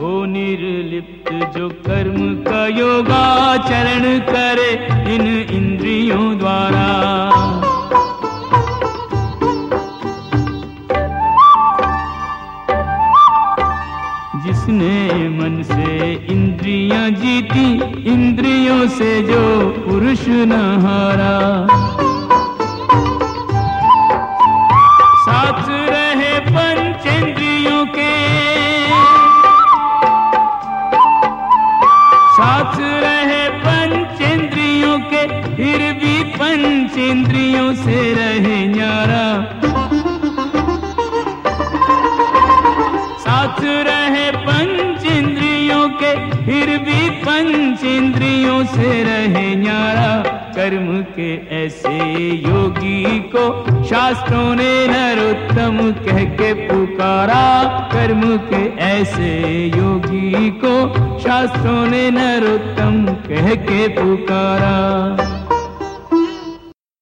हो निर्लिप्त जो कर्म का योगा चरण करे इन इंद्रियों द्वारा। जिसने मन से इंद्रियाँ जीती, इंद्रियों से जो पुरुष न हारा। साथ रहे पंचेंद्रियों के साथ रहे पंचेंद्रियों के, फिर भी पंच इंद्रियों से रहे न्यारा। साथ रहे पंचेंद्रियों के, फिर भी पंच इंद्रियों से रहे न्यारा। कर्म के ऐसे योगी को शास्त्रों ने नरोत्तम कह के पुकारा। कर्म के ऐसे योगी को शास्त्रों ने नरोत्तम कह के पुकारा।